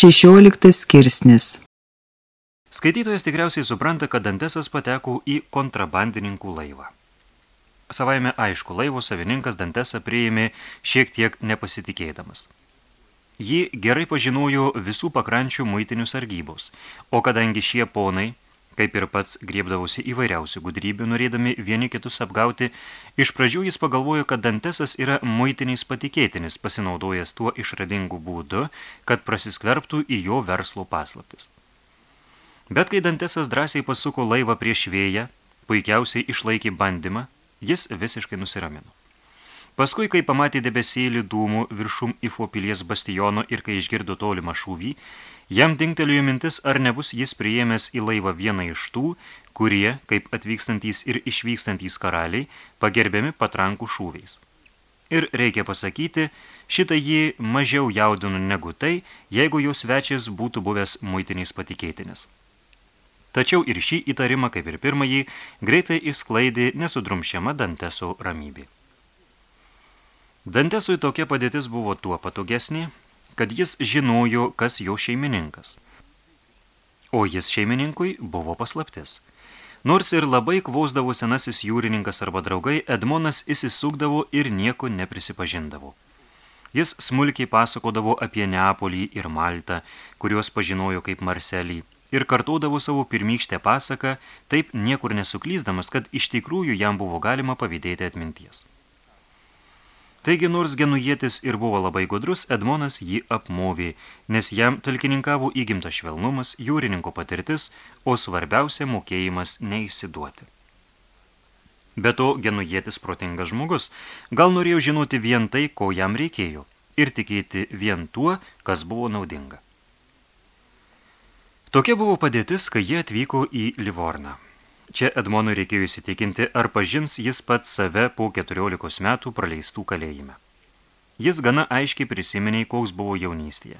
16 skirsnis Skaitytojas tikriausiai supranta, kad Dantesas pateko į kontrabandininkų laivą. Savaime aišku, laivo savininkas Dantesą priėmė šiek tiek nepasitikėdamas. Ji gerai pažinojo visų pakrančių muitinių sargybos, o kadangi šie ponai – kaip ir pats griebdavosi įvairiausių gudrybių, norėdami vieni kitus apgauti, iš pradžių jis pagalvojo, kad Dantesas yra muitiniais patikėtinis, pasinaudojęs tuo išradingu būdu, kad prasiskverbtų į jo verslo paslaptis. Bet kai Dantesas drąsiai pasuko laivą prieš vėją, puikiausiai išlaikė bandymą, jis visiškai nusiramino. Paskui, kai pamatė debesėlį dūmų viršum Ifo pilies bastiono ir kai išgirdo tolimą šūvį, Jam dingtelėjo mintis, ar nebus jis priėmęs į laivą vieną iš tų, kurie, kaip atvykstantys ir išvykstantys karaliai, pagerbiami patrankų šūviais. Ir reikia pasakyti, šitą jį mažiau jaudinu negu tai, jeigu jau svečias būtų buvęs muitiniais patikėtinis. Tačiau ir šį įtarimą, kaip ir pirmąjį, greitai įsklaidė nesudrumšiama Danteso ramybė. Dantesui tokia padėtis buvo tuo patogesnė, kad jis žinojo, kas jo šeimininkas. O jis šeimininkui buvo paslaptis. Nors ir labai kvosdavo senasis jūrininkas arba draugai, Edmonas įsisukdavo ir nieko neprisipažindavo. Jis smulkiai pasakodavo apie Neapolį ir Maltą, kuriuos pažinojo kaip Marselį, ir kartodavo savo pirmykštę pasaką, taip niekur nesuklyzdamas, kad iš tikrųjų jam buvo galima pavydėti atminties. Taigi, nors genujėtis ir buvo labai gudrus, Edmonas jį apmovė, nes jam talkininkavo įgimtas švelnumas, jūrininko patirtis, o svarbiausia mokėjimas neįsiduoti. Be to, genujėtis protingas žmogus, gal norėjo žinoti vien tai, ko jam reikėjo, ir tikėti vien tuo, kas buvo naudinga. Tokia buvo padėtis, kai jie atvyko į Livorną. Čia Edmonui reikėjo įsitikinti, ar pažins jis pats save po 14 metų praleistų kalėjime. Jis gana aiškiai prisiminė, koks buvo jaunystėje.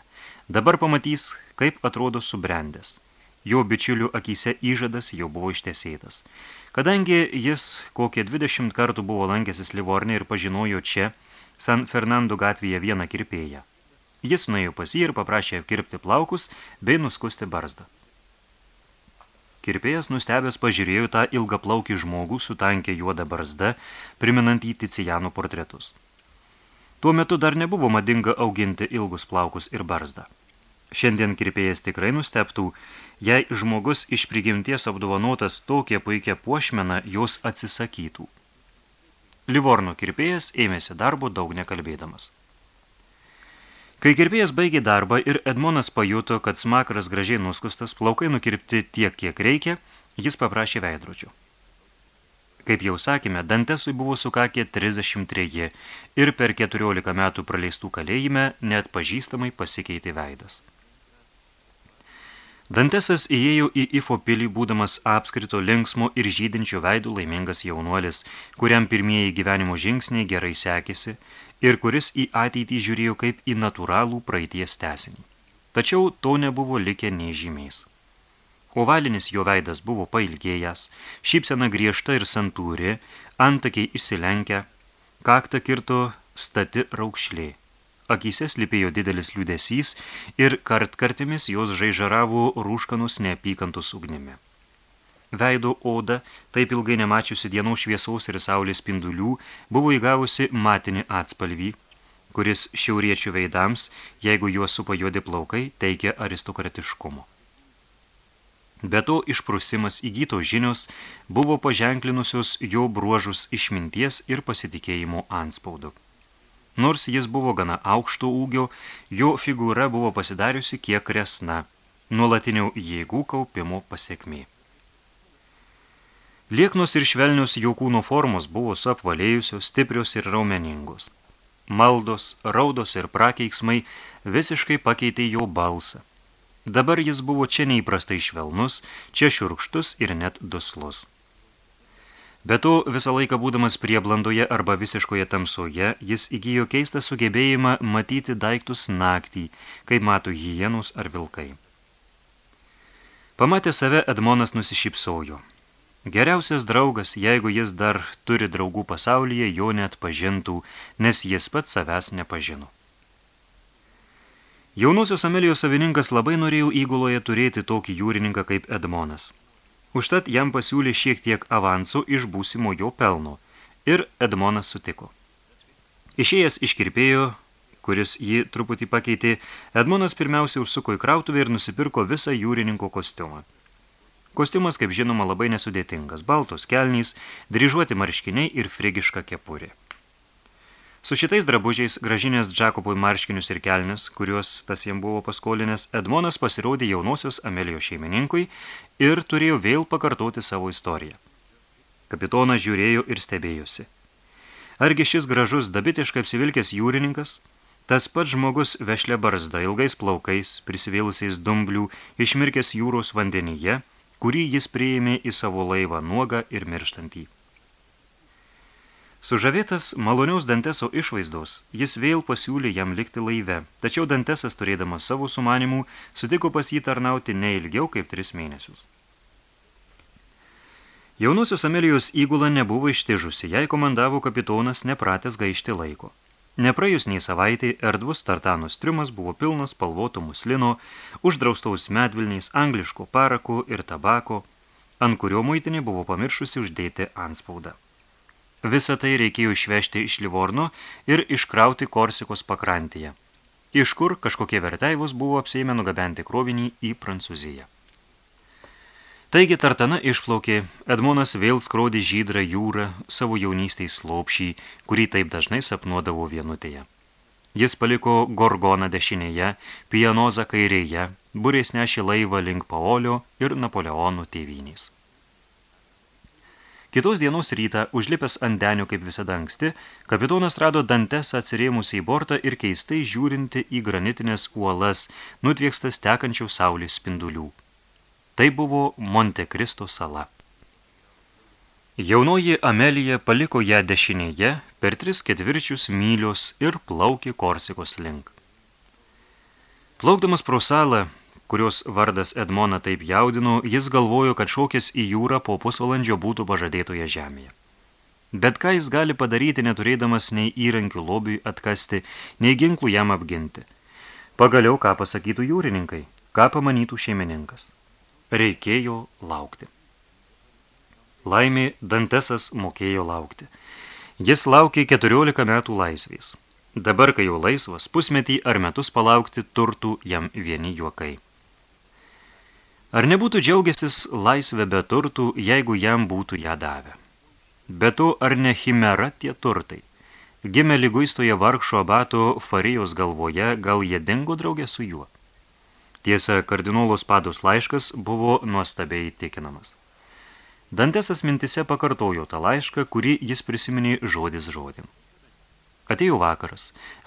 Dabar pamatys, kaip atrodo subrendęs. Jo bičiulių akise įžadas jau buvo ištesėtas. Kadangi jis kokie 20 kartų buvo lankęsis Livorne ir pažinojo čia, San Fernando gatvėje vieną kirpėją. Jis nuėjo pas jį ir paprašė apkirpti plaukus bei nuskusti barzdą. Kirpėjas nustebęs pažiūrėjo tą ilgą plaukį žmogų su tankė juoda barzda, priminant į Ticijanų portretus. Tuo metu dar nebuvo madinga auginti ilgus plaukus ir barzdą. Šiandien kirpėjas tikrai nusteptų, jei žmogus iš prigimties apdovanotas tokia puikia puošmena jos atsisakytų. Livorno kirpėjas ėmėsi darbo daug nekalbėdamas. Kai kirpėjas baigė darbą ir Edmonas pajuto, kad smakaras gražiai nuskustas, plaukai nukirpti tiek, kiek reikia, jis paprašė veidrodžių. Kaip jau sakėme, Dantesui buvo sukakę 33 ir per 14 metų praleistų kalėjime net pažįstamai pasikeitė veidas. Dantesas įėjo į Ifo pilį, būdamas apskrito linksmo ir žydinčio veidų laimingas jaunuolis, kuriam pirmieji gyvenimo žingsniai gerai sekėsi ir kuris į ateitį žiūrėjo kaip į natūralų praeities tesinį. Tačiau to nebuvo likę nei žymiais. Ovalinis jo veidas buvo pailgėjęs, šypsena griežta ir santūri, antakiai išsilenkę, kaktą kirto stati raukšlė. Akyse slipėjo didelis liūdesys ir kartkartimis jos žaižaravo rūškanus neapykantus ugnimi. Veido oda, taip ilgai nemačiusi dienos šviesaus ir saulės spindulių, buvo įgavusi matinį atspalvį, kuris šiauriečių veidams, jeigu juos supa juodi plaukai, teikia aristokratiškumo. Be to išprusimas įgyto žinios buvo paženklinusios jo bruožus išminties ir pasitikėjimo anspaudu. Nors jis buvo gana aukšto ūgio, jo figūra buvo pasidariusi kiek resna, nuolatinių jėgų kaupimo pasiekmė. Lieknos ir švelnios jų kūno formos buvo suapvalėjusios, stiprios ir raumeningos. Maldos, raudos ir prakeiksmai visiškai pakeitė jo balsą. Dabar jis buvo čia neįprastai švelnus, čia šiurkštus ir net duslus. Be to, visą laiką būdamas prieblandoje arba visiškoje tamsoje, jis įgyjo keistą sugebėjimą matyti daiktus naktį, kaip mato hienus ar vilkai. Pamatė save, Edmonas nusišypsojo. Geriausias draugas, jeigu jis dar turi draugų pasaulyje, jo net pažintų, nes jis pats savęs nepažino. Jaunosios Amelijos savininkas labai norėjo įguloje turėti tokį jūrininką kaip Edmonas. Užtat jam pasiūlė šiek tiek avansų iš būsimo jo pelno ir Edmonas sutiko. Išėjęs iš kirpėjo, kuris jį truputį pakeitė, Edmonas pirmiausia užsuko į krautuvę ir nusipirko visą jūrininko kostiumą. Kostiumas, kaip žinoma, labai nesudėtingas. Baltos kelnys, dryžuoti marškiniai ir frigiška kepurė. Su šitais drabužiais gražinės Džakobui marškinius ir kelnes, kuriuos tas jam buvo paskolinęs, Edmonas pasirodė jaunosios Amelijos šeimininkui ir turėjo vėl pakartoti savo istoriją. Kapitonas žiūrėjo ir stebėjosi. Argi šis gražus, dabitiškai apsivilkęs jūrininkas, tas pats žmogus vešlė barzda, ilgais plaukais, prisivėlusiais dumblių, išmirkęs jūros vandenyje, kurį jis priėmė į savo laivą nuogą ir mirštantį. Sužavėtas maloniaus Danteso išvaizdos, jis vėl pasiūlė jam likti laive, tačiau Dantesas, turėdamas savo sumanimų, sutiko pas jį tarnauti ne ilgiau kaip tris mėnesius. Jaunosios Amelijos įgula nebuvo ištižusi, jai komandavo kapitonas nepratęs gaišti laiko. Nepraėjus nei savaitai, erdvus tartano striumas buvo pilnas spalvoto muslino, uždraustaus medvilniais, angliško parako ir tabako, ant kurio muitinė buvo pamiršusi uždėti anspaudą. Visą tai reikėjo išvežti iš Livorno ir iškrauti Korsikos pakrantėje, iš kur kažkokie verteivus buvo apsėmę nugabenti krovinį į Prancūziją. Taigi tartana išplaukė, Edmonas vėl skrodė žydrą jūrą savo jaunystės slopšį, kurį taip dažnai sapnuodavo vienutėje. Jis paliko Gorgoną dešinėje, Pianozą kairėje, burės nešė laivą link Paolio ir Napoleonų tėvynės. Kitos dienos rytą, užlipęs ant denio kaip visada anksti, kapitonas rado dantes atsirėmusį į bortą ir keistai žiūrinti į granitinės uolas, nutviekstas tekančių saulės spindulių. Tai buvo Monte Kristo sala. Jaunoji Amelija paliko ją dešinėje per tris ketvirčius mylios ir plaukė Korsikos link. Plaukdamas pro salą, kurios vardas Edmona taip jaudino, jis galvojo, kad šokis į jūrą po pusvalandžio būtų pažadėtoje žemėje. Bet ką jis gali padaryti, neturėdamas nei įrankių lobiui atkasti, nei ginklų jam apginti. Pagaliau, ką pasakytų jūrininkai, ką pamanytų šeimininkas reikėjo laukti. Laimė Dantesas mokėjo laukti. Jis laukė 14 metų laisvės. Dabar, kai jau laisvas, pusmetį ar metus palaukti turtų jam vieni juokai. Ar nebūtų džiaugiasis laisvę be turtų, jeigu jam būtų ją davę? Be to, ar ne chimera tie turtai? Gimė liguistoje vargšo abato farijos galvoje, gal jie dingo draugė su juo? Tiesa, kardinolos pados laiškas buvo nuostabiai įtikinamas. Dantesas mintise pakartojo tą laišką, kurį jis prisiminė žodis žodin. Atėjo vakaras.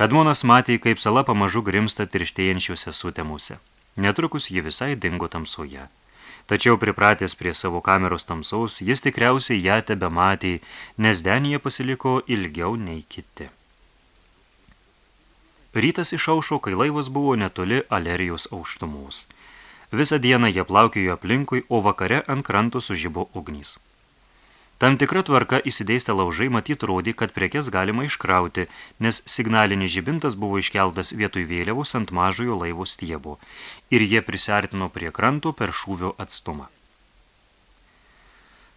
Edmonas matė, kaip sala pamažu grimsta tirštėjančiuose sutemuose. Netrukus ji visai dingo tamsoje. Tačiau pripratęs prie savo kameros tamsaus, jis tikriausiai ją tebe matė, nes denyje pasiliko ilgiau nei kiti. Rytas išaušo, kai laivas buvo netoli Alerijos aukštumos. Visą dieną jie plaukėjo aplinkui, o vakare ant kranto sužibo ugnys. Tam tikra tvarka įsidėstę laužai matyt rodė, kad prekes galima iškrauti, nes signalinis žibintas buvo iškeltas vietoj vėliavos ant mažojo laivo stiebo ir jie prisartino prie kranto per šūvio atstumą.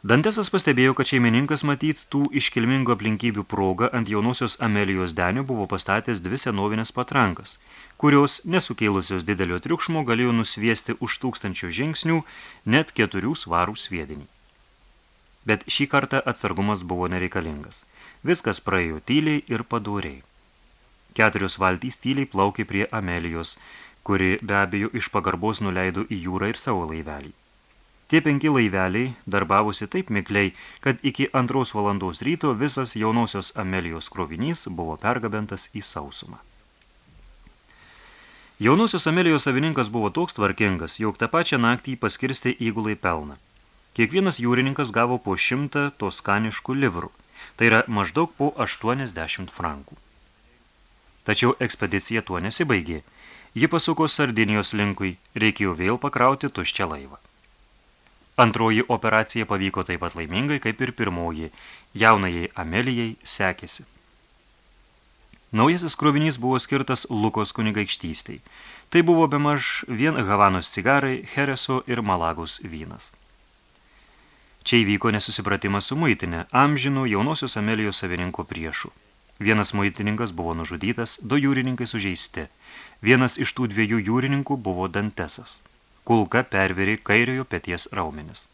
Dantesas pastebėjo, kad šeimininkas matyt tų iškilmingų aplinkybių progą ant jaunosios Amelijos denio buvo pastatęs dvi senovinės patrankas, kurios, nesukėlusios didelio triukšmo, galėjo nusviesti už tūkstančių žingsnių net keturių svarų sviedinį. Bet šį kartą atsargumas buvo nereikalingas. Viskas praėjo tyliai ir padoriai. Keturios valtys tyliai plaukė prie Amelijos, kuri be abejo iš pagarbos nuleido į jūrą ir savo laivelį. Tie penki laiveliai darbavosi taip mikliai, kad iki antros valandos ryto visas jaunosios Amelijos krovinys buvo pergabentas į sausumą. Jaunosios Amelijos savininkas buvo toks tvarkingas, jog tą pačią naktį paskirstė įgulai pelną. Kiekvienas jūrininkas gavo po šimtą toskaniškų livrų, tai yra maždaug po 80 frankų. Tačiau ekspedicija tuo nesibaigė. Ji pasuko Sardinijos linkui, reikėjo vėl pakrauti tuščią laivą. Antroji operacija pavyko taip pat laimingai, kaip ir pirmoji. Jaunajai Amelijai sekėsi. Naujasis krovinys buvo skirtas Lukos kunigaikštystei. Tai buvo bemaž vien Havanos cigarai, Hereso ir Malagos vynas. Čia įvyko nesusipratimas su muitinė, amžinų jaunosios Amelijos savininko priešų. Vienas muitininkas buvo nužudytas, du jūrininkai sužeisti. Vienas iš tų dviejų jūrininkų buvo Dantesas. Kulka perveri kairiojo peties raumenis.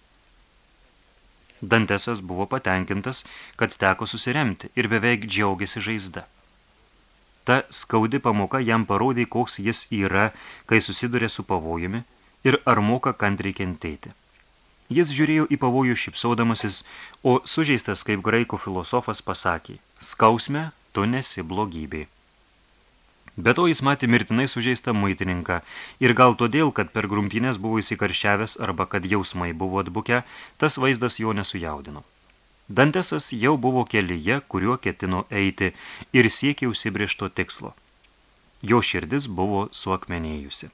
Dantesas buvo patenkintas, kad teko susiremti ir beveik džiaugiasi žaizda. Ta skaudi pamoka jam parodė, koks jis yra, kai susiduria su pavojumi ir ar moka kantriai kentėti. Jis žiūrėjo į pavojų šipsaudamasis, o sužeistas kaip graikų filosofas pasakė, skausme, tu nesi blogybė. Be to jis matė mirtinai sužeistą muitininką ir gal todėl, kad per grumtynės buvo įsikaršiavęs arba kad jausmai buvo atbukę, tas vaizdas jo nesujaudino. Dantesas jau buvo kelyje, kuriuo ketino eiti ir siekė užsibriešto tikslo. Jo širdis buvo suakmenėjusi.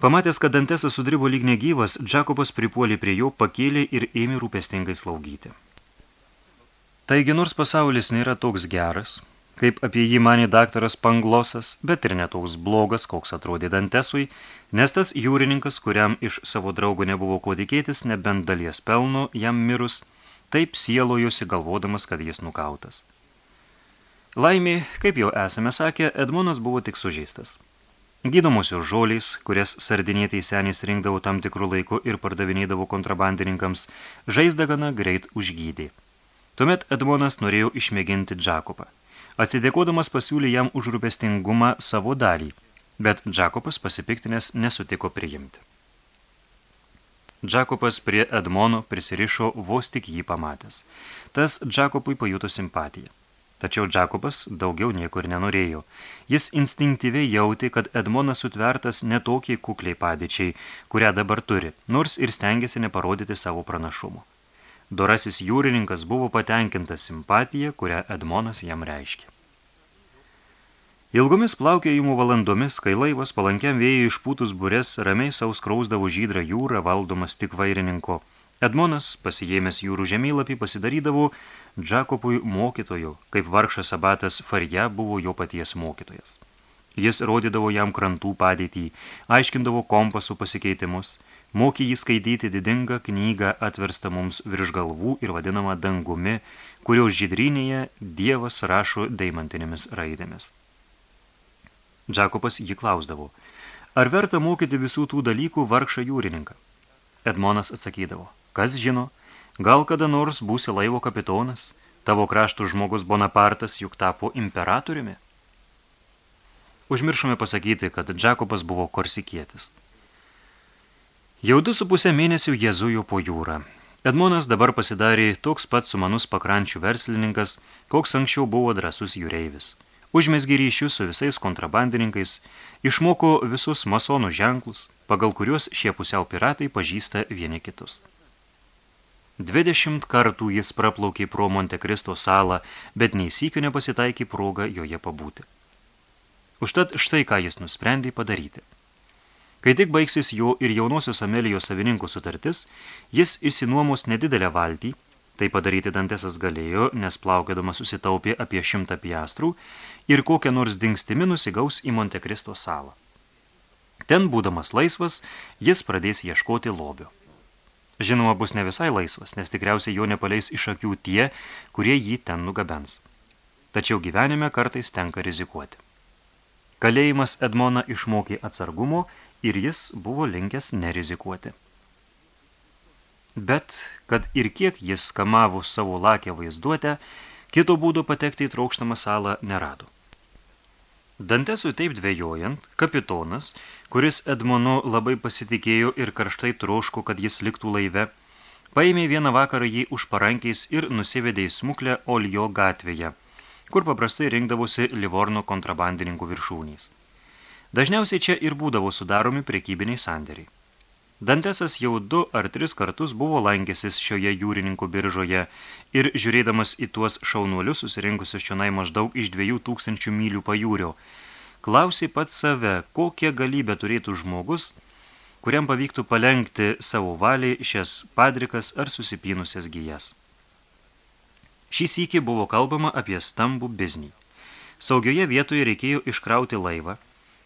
Pamatęs, kad Dantesas sudribo lyg negyvas, Džakobas pripuolė prie jo, pakėlė ir ėmė rūpestingai slaugyti. Taigi nors pasaulis nėra toks geras, kaip apie jį manė daktaras Panglosas, bet ir netoks blogas, koks atrodė Dantesui, nes tas jūrininkas, kuriam iš savo draugo nebuvo ko tikėtis, nebent dalies pelno jam mirus, taip sielojosi galvodamas, kad jis nukautas. Laimė, kaip jau esame sakę, Edmonas buvo tik sužeistas. Gydomosios žolės, kurias sardinėtai senys rinkdavo tam tikrų laiku ir pardavinėdavo kontrabandininkams, žaizdą gana greit užgydė. Tuomet Edmonas norėjo išmėginti Džakopą. Atsidėkodamas pasiūlė jam už rūpestingumą savo dalį, bet Džakopas pasipiktinės nesutiko priimti. Džakopas prie Edmono prisirišo vos tik jį pamatęs. Tas Džakopui pajuto simpatiją. Tačiau Džakobas daugiau nieko ir nenorėjo. Jis instinktyviai jautė, kad Edmonas sutvertas netokiai kukliai padėčiai, kurią dabar turi, nors ir stengiasi neparodyti savo pranašumo. Dorasis jūrininkas buvo patenkintas simpatija, kurią Edmonas jam reiškė. Ilgomis plaukėjimų valandomis, kai laivas palankiam vėjai išpūtus burės ramiai sauskrausdavo žydrą jūrą valdomas tik vairininko, Edmonas, pasijėmęs jūrų žemėlapį, pasidarydavo Džakopui mokytoju, kaip vargšas abatas Farja buvo jo paties mokytojas. Jis rodydavo jam krantų padėtį, aiškindavo kompasų pasikeitimus, mokė jį skaityti didingą knygą atverstą mums virš galvų ir vadinamą dangumi, kurios žydrinėje Dievas rašo deimantinėmis raidėmis. Džakopas jį klausdavo, ar verta mokyti visų tų dalykų vargšą jūrininką? Edmonas atsakydavo, Kas žino, gal kada nors būsi laivo kapitonas, tavo kraštų žmogus Bonapartas juk tapo imperatoriumi? Užmiršome pasakyti, kad Džakobas buvo korsikietis. Jau du su pusę mėnesių jie zujo po jūrą. Edmonas dabar pasidarė toks pat sumanus pakrančių verslininkas, koks anksčiau buvo drasus jūreivis. Užmesgi ryšius su visais kontrabandininkais, išmoko visus masonų ženklus, pagal kuriuos šie pusiau piratai pažįsta vieni kitus. Dvidešimt kartų jis praplaukė pro Montekristo salą, bet nei sykio nepasitaikė progą joje pabūti. Užtat štai ką jis nusprendė padaryti. Kai tik baigsis jo ir jaunosios Amelijos savininkų sutartis, jis išsinuomos nedidelę valtį, tai padaryti Dantesas galėjo, nes plaukėdamas susitaupė apie šimtą piastrų ir kokią nors dingstimi nusigaus į Montekristo salą. Ten, būdamas laisvas, jis pradės ieškoti lobio. Žinoma, bus ne visai laisvas, nes tikriausiai jo nepaleis iš akių tie, kurie jį ten nugabens. Tačiau gyvenime kartais tenka rizikuoti. Kalėjimas Edmona išmokė atsargumo ir jis buvo linkęs nerizikuoti. Bet, kad ir kiek jis skamavo savo lakę vaizduotę, kito būdo patekti į traukštamą salą nerado. Dantesui taip dvėjojant, kapitonas, kuris Edmonu labai pasitikėjo ir karštai troško, kad jis liktų laive, paėmė vieną vakarą jį už parankiais ir nusivedė į smuklę Oljo gatvėje, kur paprastai rinkdavosi Livorno kontrabandininkų viršūnys. Dažniausiai čia ir būdavo sudaromi prekybiniai sandėriai. Dantesas jau du ar tris kartus buvo lankęsis šioje jūrininkų biržoje ir žiūrėdamas į tuos šaunuolius susirinkusius čionai maždaug iš dviejų tūkstančių mylių pajūrio, klausė pats save, kokią galybę turėtų žmogus, kuriam pavyktų palengti savo valiai šias padrikas ar susipynusias gijas. Šį sykį buvo kalbama apie stambų biznį. Saugioje vietoje reikėjo iškrauti laivą,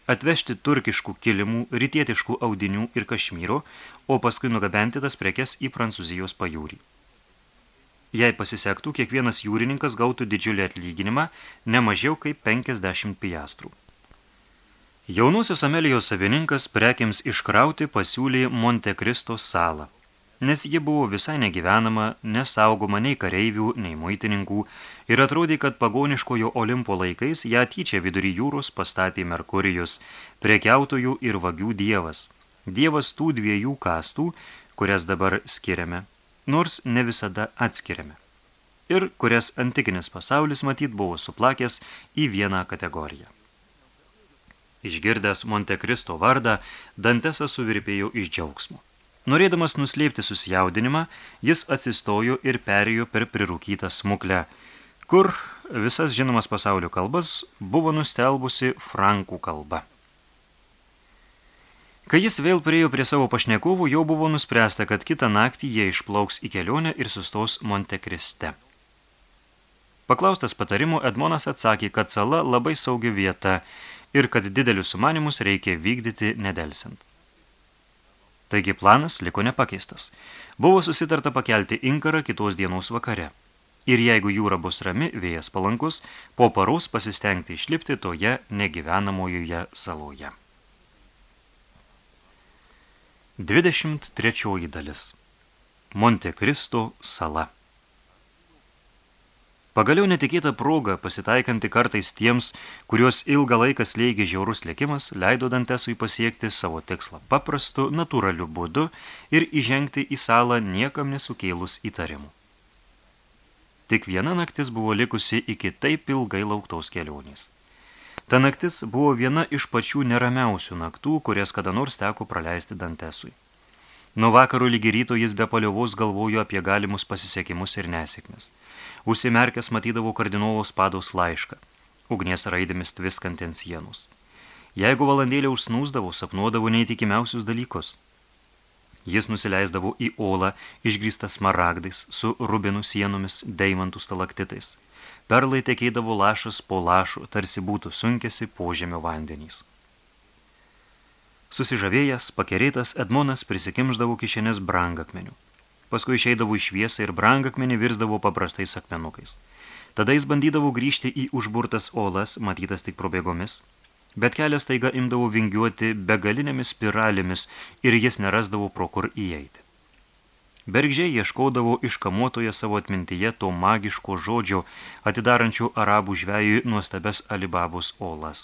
atvežti turkiškų kilimų, rytietiškų audinių ir kašmyro, o paskui nugabenti tas prekes į Prancūzijos pajūrį. Jei pasisektų, kiekvienas jūrininkas gautų didžiulį atlyginimą, ne mažiau kaip 50 piastrų. Jaunusios Amelijos savininkas prekiams iškrauti pasiūlė Monte Cristo salą, nes ji buvo visai negyvenama, nesaugoma nei kareivių, nei muitininkų ir atrodė, kad pagoniškojo Olimpo laikais ją tyčia vidury jūros pastatė Merkurijus, prekiautojų ir vagių dievas, dievas tų dviejų kastų, kurias dabar skiriame nors ne visada atskiriame, ir kurias antikinis pasaulis matyt buvo suplakęs į vieną kategoriją. Išgirdęs Monte Cristo vardą, Dantesas suvirpėjo iš džiaugsmo. Norėdamas nuslėpti susijaudinimą, jis atsistojo ir perėjo per prirūkytą smuklę, kur visas žinomas pasaulio kalbas buvo nustelbusi frankų kalba. Kai jis vėl priejo prie savo pašnekovų, jau buvo nuspręsta, kad kitą naktį jie išplauks į kelionę ir sustos Montekriste. Paklaustas patarimo, Edmonas atsakė, kad sala labai saugi vieta ir kad didelius sumanimus reikia vykdyti nedelsint. Taigi planas liko nepakeistas. Buvo susitarta pakelti inkarą kitos dienos vakare. Ir jeigu jūra bus rami, vėjas palankus, po paros pasistengti išlipti toje negyvenamojoje saloje. 23 dalis Monte Cristo sala Pagaliau netikėta proga, pasitaikanti kartais tiems, kuriuos ilgą laiką slėgė žiaurus likimas, leido Dantesui pasiekti savo tikslą paprastu, natūraliu būdu ir įžengti į salą niekam nesukėlus įtarimų. Tik viena naktis buvo likusi iki taip ilgai lauktaus kelionės. Ta naktis buvo viena iš pačių neramiausių naktų, kurias kada nors teko praleisti Dantesui. Nuo vakaro lygi ryto jis be paliovos galvojo apie galimus pasisekimus ir nesėkmes. Užsimerkęs matydavo kardinolo spados laišką, ugnies raidėmis tviskant ant sienos. Jeigu valandėlė užsnūsdavo, sapnuodavo neįtikimiausius dalykus. Jis nusileisdavo į olą, išgrįstas smaragdais, su rubinų sienomis, deimantų stalaktitais – Perlai tekėdavo lašas po lašų, tarsi būtų sunkėsi požemio vandenys. Susižavėjęs, pakerėtas, Edmonas prisikimždavo kišenės brangakmenių. Paskui išeidavo į šviesą ir brangakmenį virsdavo paprastais akmenukais. Tada jis bandydavo grįžti į užburtas olas, matytas tik probėgomis, bet kelias taiga imdavo vingiuoti begalinėmis spiralėmis ir jis nerasdavo pro kur įeiti. Bergžiai ieškodavo iškamuotoje savo atmintyje to magiško žodžio, atidarančių arabų žvejui nuostabes Alibabos olas.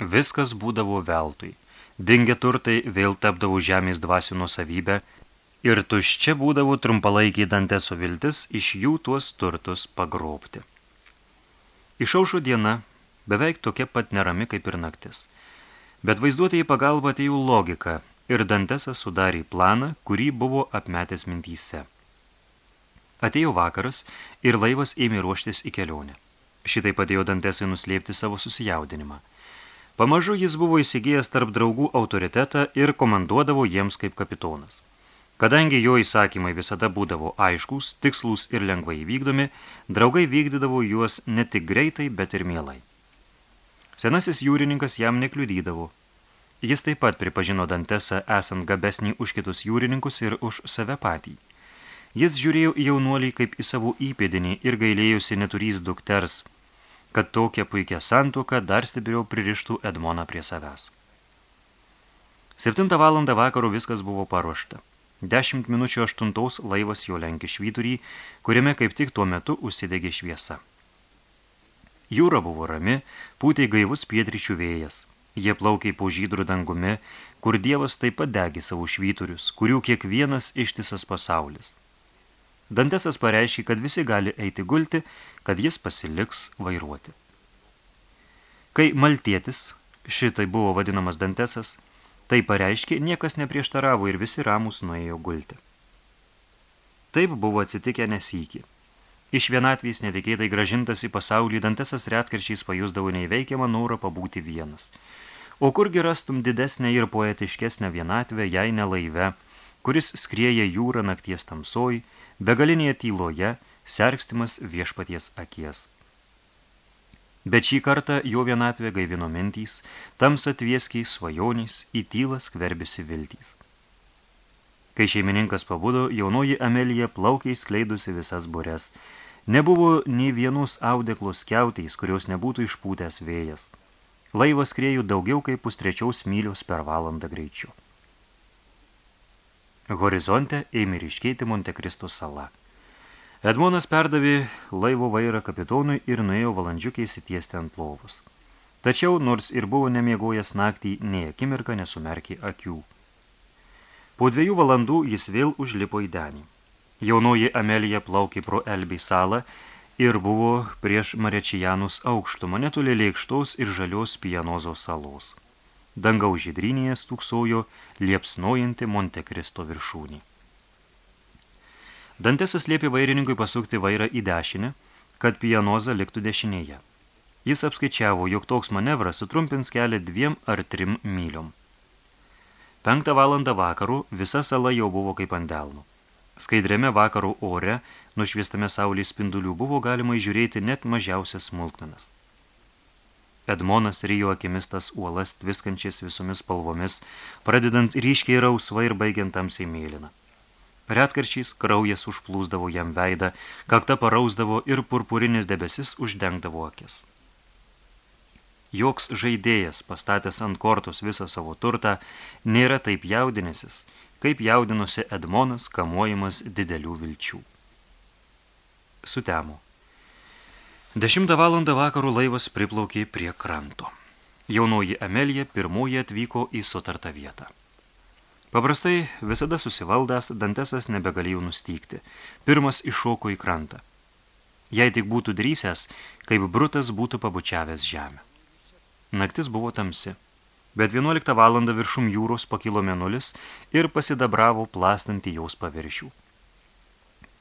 Viskas būdavo veltui. Dingę turtai vėl tapdavo žemės dvasių nusavybę ir tuščia būdavo trumpalaikiai danteso viltis iš jų tuos turtus pagrobti. Išaušo diena, beveik tokia pat nerami kaip ir naktis. Bet vaizduotė į pagalbą atėjų logika – ir Dantesas sudarė planą, kurį buvo apmetęs mintyse. Atėjo vakaras ir laivas ėmė ruoštis į kelionę. Šitai padėjo Dantesui nuslėpti savo susijaudinimą. Pamažu jis buvo įsigijęs tarp draugų autoritetą ir komanduodavo jiems kaip kapitonas. Kadangi jo įsakymai visada būdavo aiškus, tikslus ir lengvai vykdomi, draugai vykdydavo juos ne tik greitai, bet ir mielai. Senasis jūrininkas jam nekliudydavo, Jis taip pat pripažino Dantesą esant gabesnį už kitus jūrininkus ir už save patį. Jis žiūrėjo į jaunuolį kaip į savo įpėdinį ir gailėjusi neturys dukters, kad tokia puikia santuoka dar stipriau pririštų Edmoną prie savęs. Septintą valandą vakaro viskas buvo paruošta. Dešimt minučių aštuntaus laivas jo lenkė švyturį, kuriame kaip tik tuo metu užsidegė šviesa. Jūra buvo rami, pūtė gaivus pietryčių vėjas. Jie plaukiai po žydrų dangumi, kur Dievas taip pat degi savo švyturius, kurių kiekvienas ištisas pasaulis. Dantesas pareiškė, kad visi gali eiti gulti, kad jis pasiliks vairuoti. Kai maltietis, šitai buvo vadinamas Dantesas, tai pareiškė, niekas neprieštaravo ir visi ramus nuėjo gulti. Taip buvo atsitikę nesykį. Iš vienatvės netikėtai gražintas į pasaulį, Dantesas retkarčiais pajusdavo neįveikiamą norą pabūti vienas – O kurgi rastum didesnę ir poetiškesnę vienatvę, jei ne laive, kuris skrieja jūrą nakties tamsoj, begalinėje tyloje, sergstimas viešpaties akies. Bet šį kartą jo vienatvė gaivino mintys, tams atvieskiai svajonys, į tylą skverbėsi viltys. Kai šeimininkas pabudo, jaunoji Amelija plaukiai skleidusi visas bures. Nebuvo nei vienus audeklos kiautais, kurios nebūtų išpūtęs vėjas. Laivas krėjų daugiau kaip pustrečiaus mylios per valandą greičiu. Horizonte ėmė ryškėti Montekristo sala. Edmonas perdavė laivo vairą kapitonui ir nuėjo valandžiukiai įsitiesti ant plovus. Tačiau, nors ir buvo nemiegojęs naktį, nei akimirką nesumerkė akių. Po dviejų valandų jis vėl užlipo į denį. Jaunoji Amelija plaukė pro Elbį salą ir buvo prieš Marečijanus aukštumą, netoli lėkštos ir žalios pianozos salos. Dangaus žydrinėje stūksojo liepsnojanti Montekristo viršūnį. Dantesas liepė vairininkui pasukti vairą į dešinę, kad pianoza liktų dešinėje. Jis apskaičiavo, jog toks manevras sutrumpins kelią dviem ar trim myliom. Penktą valandą vakarų visa sala jau buvo kaip ant delnų. Skaidrėme vakarų ore, nušviestame saulės spindulių, buvo galima įžiūrėti net mažiausias smulkmenas. Edmonas rijo akimis tas uolas tviskančiais visomis spalvomis, pradedant ryškiai rausva ir baigiant tamsiai mėlyną. Retkarčiais kraujas užplūsdavo jam veidą, kakta parausdavo ir purpurinis debesis uždengdavo akis. Joks žaidėjas, pastatęs ant kortos visą savo turtą, nėra taip jaudinėsis, kaip jaudinosi Edmonas, kamuojamas didelių vilčių. Sutemo. Dešimtą valandą vakarų laivas priplaukė prie kranto. Jaunoji Amelija pirmoji atvyko į sutartą vietą. Paprastai visada susivaldęs, Dantesas nebegalėjo nustykti. Pirmas iššoko į krantą. Jei tik būtų drysęs, kaip brutas būtų pabučiavęs žemę. Naktis buvo tamsi, bet 11 valandą viršum jūros pakilo menulis ir pasidabravo plastantį jaus paviršių.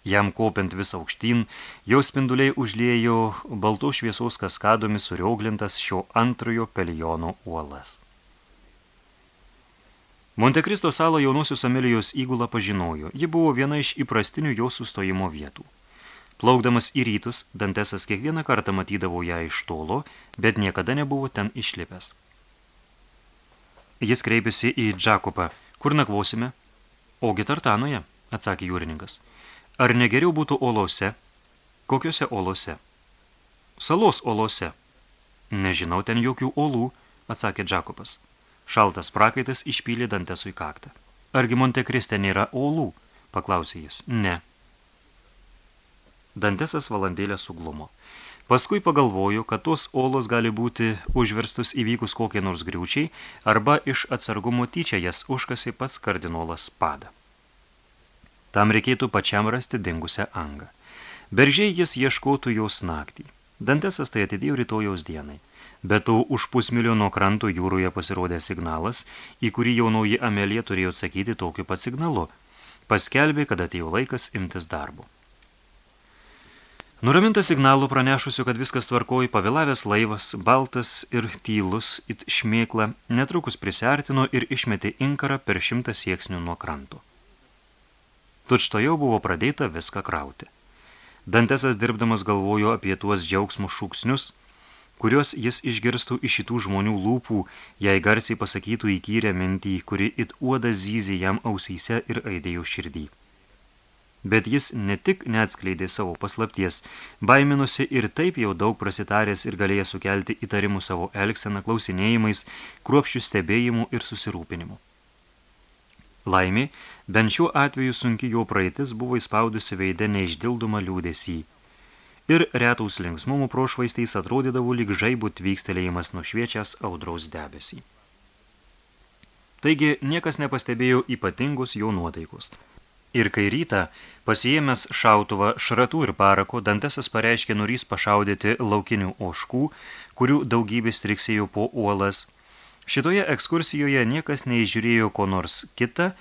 Jam kopiant vis aukštyn, jau spinduliai užliejo baltų šviesos kaskadomis suriauglintas šio antrojo pelijono uolas. Montekristo salo jaunosios Amelijos įgula pažinojo. Ji buvo viena iš įprastinių jo sustojimo vietų. Plaukdamas į rytus, Dantesas kiekvieną kartą matydavo ją iš tolo, bet niekada nebuvo ten išlipęs. Jis kreipėsi į Džakopą. Kur nakvosime? Ogi Tartanoje, atsakė jūrininkas. Ar negeriau būtų olose? Kokiuose olose? Salos olose. Nežinau ten jokių olų, atsakė Džakobas. Šaltas prakaitas išpylė Dantesui kaktą. Argi Montekriste nėra olų? paklausė jis. Ne. Dantesas valandėlę suglumo. Paskui pagalvoju, kad tos olos gali būti užverstus įvykus kokie nors griūčiai arba iš atsargumo tyčia jas užkasi pats kardinolas pada. Tam reikėtų pačiam rasti dingusią angą. Beržiai jis ieškotų jos naktį. Dantesas tai atidėjo rytojaus dienai. Bet to už pusmilio nuo kranto jūroje pasirodė signalas, į kurį jaunoji Amelija turėjo atsakyti tokiu pat signalu. Paskelbė, kad atėjo laikas imtis darbo. Nuramintas signalų pranešusiu, kad viskas tvarkoji, pavėlavęs laivas, baltas ir tylus, it šmėkla, netrukus prisartino ir išmetė inkarą per šimtą sieksnių nuo kranto. Tučto jau buvo pradėta viską krauti. Dantesas dirbdamas galvojo apie tuos džiaugsmų šūksnius, kuriuos jis išgirstų iš šitų žmonių lūpų, jei garsiai pasakytų įkyrę mintį, kuri it uodas zyzė jam ausyse ir aidėjo širdį. Bet jis ne tik neatskleidė savo paslapties, baiminusi ir taip jau daug prasitaręs ir galėjo sukelti įtarimų savo elgseną klausinėjimais, kruopščių stebėjimų ir susirūpinimų. Laimė, bent šiuo atveju sunki jo praeitis buvo įspaudusi veidę neišdildomą liūdesį. Ir retaus linksmumų prošvaistys atrodydavo lyg žaibų tvykstelėjimas nušviečias audraus debesį. Taigi niekas nepastebėjo ypatingus jo nuotaikos. Ir kai rytą, pasijėmęs šautuvą šratų ir parako, Dantesas pareiškė norys pašaudyti laukinių oškų, kurių daugybės triksėjo po uolas, Šitoje ekskursijoje niekas neįžiūrėjo ko nors kitą,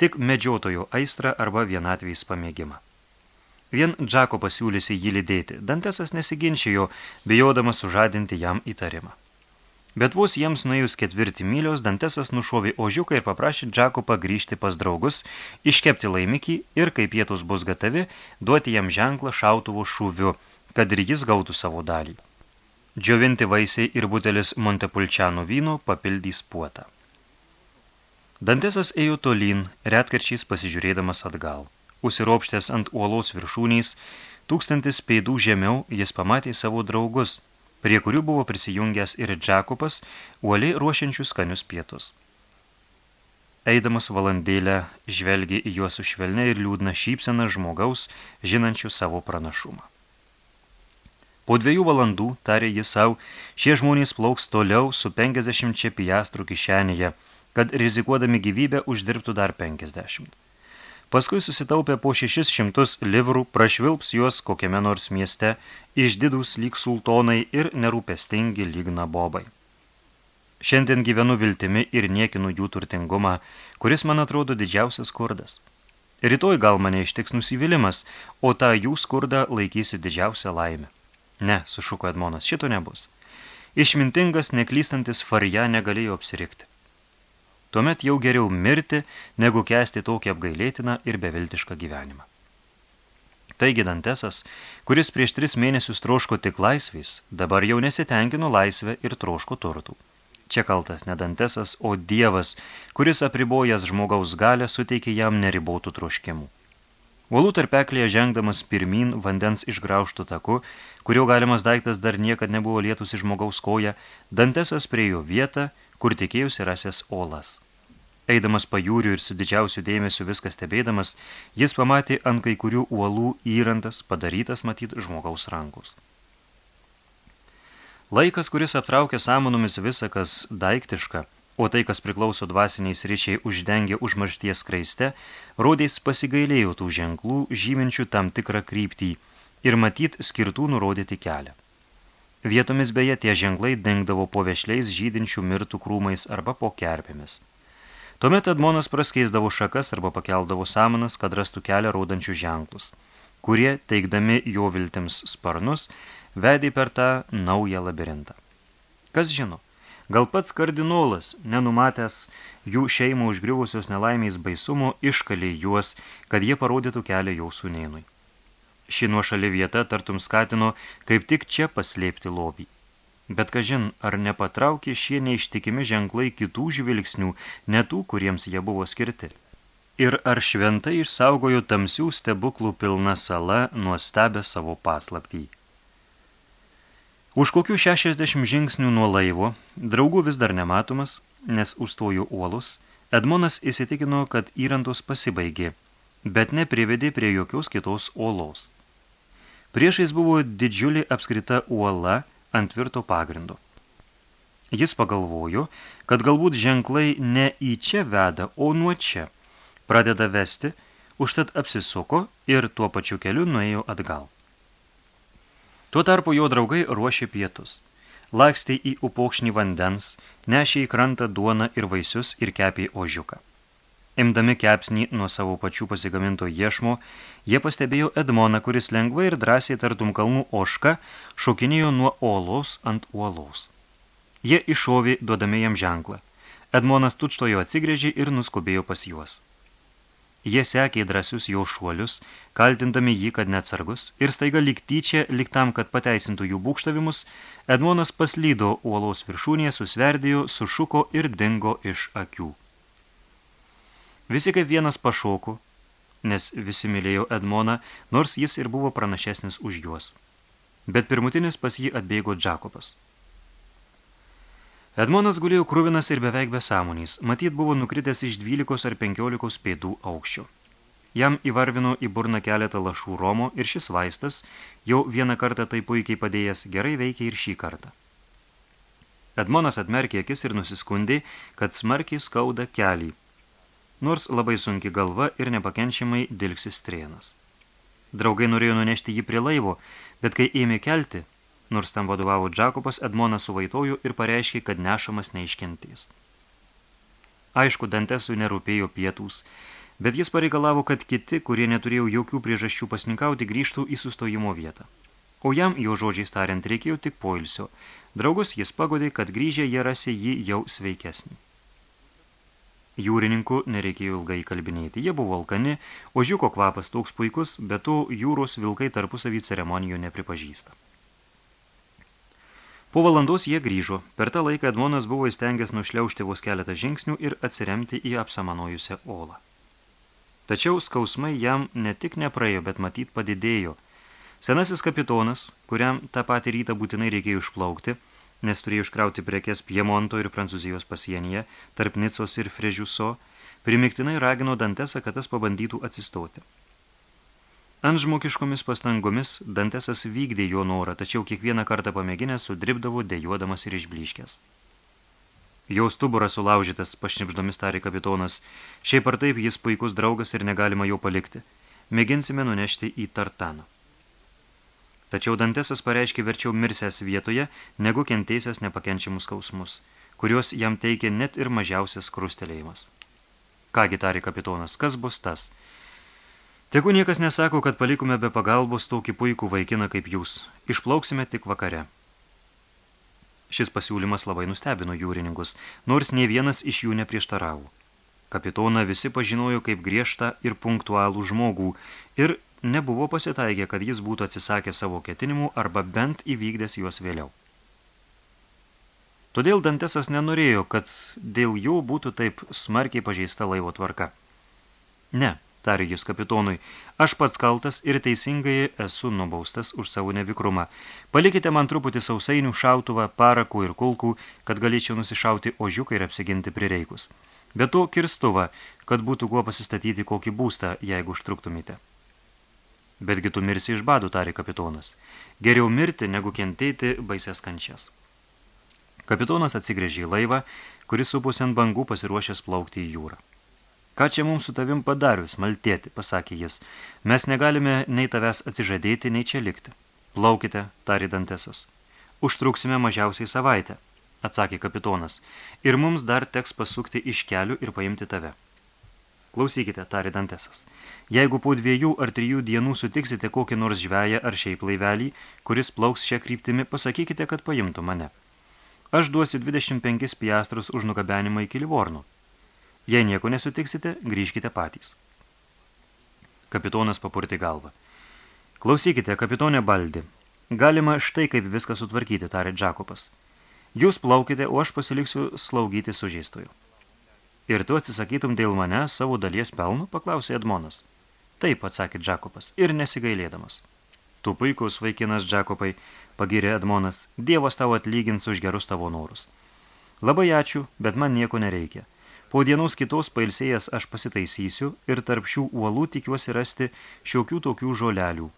tik medžiotojo aistrą arba vienatvės pamėgimą. Vien Džako pasiūlysi jį lydėti, Dantesas nesiginčijo, bijodamas sužadinti jam įtarimą. Bet vos jiems nuėjus ketvirtį mylios, Dantesas nušovė ožiuką ir paprašė Džako pagrįžti pas draugus, iškepti laimikį ir, kai pietus bus gatavi, duoti jam ženklą šautuvo šūviu, kad ir jis gautų savo dalį. Džiovinti vaisiai ir butelis Montepulčiano vyno papildys puotą. Dantesas ėjo tolyn, retkarčiais pasižiūrėdamas atgal. Užsiropštęs ant uolos viršūniais, tūkstantis pėdų žemiau, jis pamatė savo draugus, prie kurių buvo prisijungęs ir Džakopas, uoliai ruošiančių skanius pietus. Eidamas valandėlę žvelgė į juos su švelne ir liūdna šypsena žmogaus, žinančių savo pranašumą. Po dviejų valandų, tarė jis savo, šie žmonės plauks toliau su 50 piastrų kišenėje, kad rizikuodami gyvybę uždirbtų dar 50. Paskui susitaupę po 600 livrų prašvilps juos kokiame nors mieste, išdidus lyg sultonai ir nerūpestingi lyg nabobai. Šiandien gyvenu viltimi ir niekinu jų turtingumą, kuris man atrodo didžiausias skurdas. Rytoj gal mane ištiks nusivylimas, o tą jų skurdą laikysi didžiausią laimę. Ne, sušuko Edmonas, šito nebus. Išmintingas, neklystantis farja negalėjo apsirikti. Tuomet jau geriau mirti, negu kesti tokį apgailėtiną ir beviltišką gyvenimą. Taigi Dantesas, kuris prieš tris mėnesius troško tik laisvės, dabar jau nesitenkino laisvę ir troško turtų. Čia kaltas ne Dantesas, o Dievas, kuris apribojęs žmogaus galę suteikė jam neribotų troškimų. Uolų tarpeklėje žengdamas pirmin vandens išgraužtų taku, kurio galimas daiktas dar niekad nebuvo lietus iš žmogaus koja, Dantesas priejo vietą, kur tikėjusi rasės olas. Eidamas pajūriu ir su didžiausiu dėmesiu viską stebėdamas, jis pamatė ant kai kurių uolų įrantas padarytas matyt žmogaus rankus. Laikas, kuris aptraukia sąmonomis visą, kas daiktiška, o tai, kas priklauso dvasiniais ryčiai uždengia užmaršties kraiste, rodės pasigailėjo tų ženklų, žyminčių tam tikrą kryptį ir matyt skirtų nurodyti kelią. Vietomis beje tie ženklai dengdavo po vešliais žydinčių mirtų krūmais arba po kerpėmis. Tuomet Edmonas praskeisdavo šakas arba pakeldavo samanas, kad rastų kelią raudančių ženklus, kurie, teikdami jo viltims sparnus, vedė per tą naują labirintą. Kas žino, gal pats kardinolas, nenumatęs jų šeimą užgriuvusios nelaimės baisumo, iškalė juos, kad jie parodytų kelią jau sūnėnui. Ši nuošali vieta tartum skatino kaip tik čia paslėpti lobį. Bet kažin, ar nepatraukė šie neištikimi ženklai kitų žvilgsnių, ne tų, kuriems jie buvo skirti. Ir ar šventai išsaugojo tamsių stebuklų pilna sala nuostabę savo paslaptį. Už kokių 60 žingsnių nuo laivo, draugų vis dar nematomas, nes užstojo uolus, Edmonas įsitikino, kad įrantos pasibaigė, bet neprivedė prie jokios kitos uolos. Priešais buvo didžiulė apskrita uola ant tvirto pagrindo. Jis pagalvojo, kad galbūt ženklai ne į čia veda, o nuo čia. Pradeda vesti, užtat apsisuko ir tuo pačiu keliu nuėjo atgal. Tuo tarpu jo draugai ruošė pietus. Lakstė į upokšnį vandens, nešė į krantą duoną ir vaisius ir kepė ožiuką. Imdami kepsnį nuo savo pačių pasigaminto iešmo, jie pastebėjo Edmoną, kuris lengvai ir drąsiai tartum kalnų oška šokinėjo nuo olos ant uolos. Jie iššovė, duodami jam ženklą. Edmonas tučtojo atsigrėžė ir nuskubėjo pas juos. Jie sekė drąsius jo šuolius, kaltindami jį, kad neatsargus, ir staiga lyg tyčia, lyg tam, kad pateisintų jų būkštavimus, Edmonas paslydo uolos viršūnėje, susverdėjo, sušuko ir dingo iš akių. Visi kaip vienas pašoko, nes visi mylėjo Edmoną, nors jis ir buvo pranašesnis už juos. Bet pirmutinis pas jį atbėgo Džakopas. Edmonas gulėjo krūvinas ir beveik besąmonys, matyt buvo nukritęs iš 12 ar 15 pėdų aukščio. Jam įvarvino į burną keletą lašų romo ir šis vaistas, jau vieną kartą tai puikiai padėjęs, gerai veikia ir šį kartą. Edmonas atmerkė akis ir nusiskundė, kad smarkiai skauda kelį, nors labai sunki galva ir nepakenčiamai dilgsis strėnas. Draugai norėjo nunešti jį prie laivo, bet kai ėmė kelti, Nors tam vadovavo Džakobas, Edmonas suvaitojo ir pareiškė, kad nešamas neiškentės. Aišku, Dantesui nerūpėjo pietūs, bet jis pareikalavo, kad kiti, kurie neturėjo jokių priežasčių pasninkauti, grįžtų į sustojimo vietą. O jam, jo žodžiais tariant, reikėjo tik poilsio. Draugus jis pagodė, kad grįžę jie rasi jį jau sveikesnį. Jūrininkų nereikėjo ilgai kalbinėti. Jie buvo alkani, o žiūko kvapas toks puikus, bet to jūros vilkai tarpusavį ceremonijų nepripažįsta. Po valandos jie grįžo. Per tą laiką Edmonas buvo įstengęs nušliaužti vos keletą žingsnių ir atsiremti į apsamanojusią olą. Tačiau skausmai jam ne tik nepraėjo, bet matyt padidėjo. Senasis kapitonas, kuriam tą patį rytą būtinai reikėjo išplaukti, nes turėjo iškrauti prekes Piemonto ir Prancūzijos pasienyje, tarp Nicos ir Frežiuso, primiktinai ragino Dantesą, kad tas pabandytų atsistoti. Ant žmogiškomis pastangomis Dantesas vykdė jo norą, tačiau kiekvieną kartą pamėginęs sudribdavo dejuodamas ir išbliškęs. Jo stuburas sulaužytas, pašnipždomis tarė kapitonas. Šiaip ar taip jis puikus draugas ir negalima jo palikti. Mėginsime nunešti į Tartaną. Tačiau Dantesas pareiškė verčiau mirsęs vietoje, negu kentėsęs nepakenčiamus skausmus, kuriuos jam teikė net ir mažiausias krustelėjimas. Kągi tarė kapitonas, kas bus tas? Tegu niekas nesako, kad palikome be pagalbos tokį puikų vaikiną kaip jūs. Išplauksime tik vakare. Šis pasiūlymas labai nustebino jūrininkus, nors nei vienas iš jų neprieštaravo. Kapitoną visi pažinojo kaip griežtą ir punktualų žmogų ir nebuvo pasitaikę, kad jis būtų atsisakę savo ketinimų arba bent įvykdęs juos vėliau. Todėl Dantesas nenorėjo, kad dėl jų būtų taip smarkiai pažeista laivo tvarka. Ne, tarė jis kapitonui, aš pats kaltas ir teisingai esu nubaustas už savo nevikrumą. Palikite man truputį sausainių, šautuvą, parakų ir kulkų, kad galėčiau nusišauti ožiuką ir apsiginti prireikus. Be to kirstuvą, kad būtų kuo pasistatyti kokį būstą, jeigu užtruktumėte. Betgi tu mirsi iš badų, tarė kapitonas. Geriau mirti, negu kentėti baisės kančias. Kapitonas atsigrėžė į laivą, kuris supusi ant bangų pasiruošęs plaukti į jūrą. Ką čia mums su tavim padarius, maltėti, pasakė jis. Mes negalime nei tavęs atsižadėti, nei čia likti. Plaukite, tarė Dantesas. Užtruksime mažiausiai savaitę, atsakė kapitonas, ir mums dar teks pasukti iš kelių ir paimti tave. Klausykite, tarė Dantesas. Jeigu po dviejų ar trijų dienų sutiksite kokį nors žveją ar šiaip laivelį, kuris plauks šią kryptimi, pasakykite, kad paimtų mane. Aš duosiu 25 piastrus už nugabenimą iki Livorno. Jei nieko nesutiksite, grįžkite patys. Kapitonas papurti galvą. Klausykite, kapitonė Baldi. Galima štai kaip viską sutvarkyti, tarė Džakopas. Jūs plaukite, o aš pasiliksiu slaugyti sužeistoju. Ir tu atsisakytum dėl mane savo dalies pelno, paklausė Edmonas. Taip, atsakė Džakopas, ir nesigailėdamas. Tu puikus vaikinas, Džakopai, pagirė Edmonas, Dievas tau atlygins už gerus tavo norus. Labai ačiū, bet man nieko nereikia. Po dienos kitos pailsėjęs aš pasitaisysiu ir tarp šių uolų tikiuosi rasti šiokių tokių žolelių,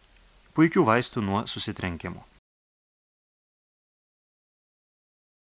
puikių vaistų nuo susitrenkimo.